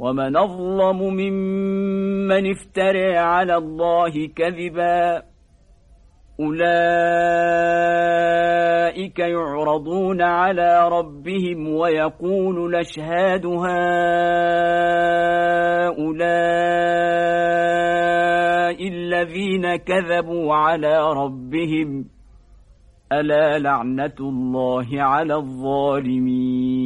ومن أظلم ممن افترى على الله كذبا أولئك يعرضون على ربهم ويقول لشهاد هؤلاء الذين كذبوا على ربهم ألا لعنة الله على الظالمين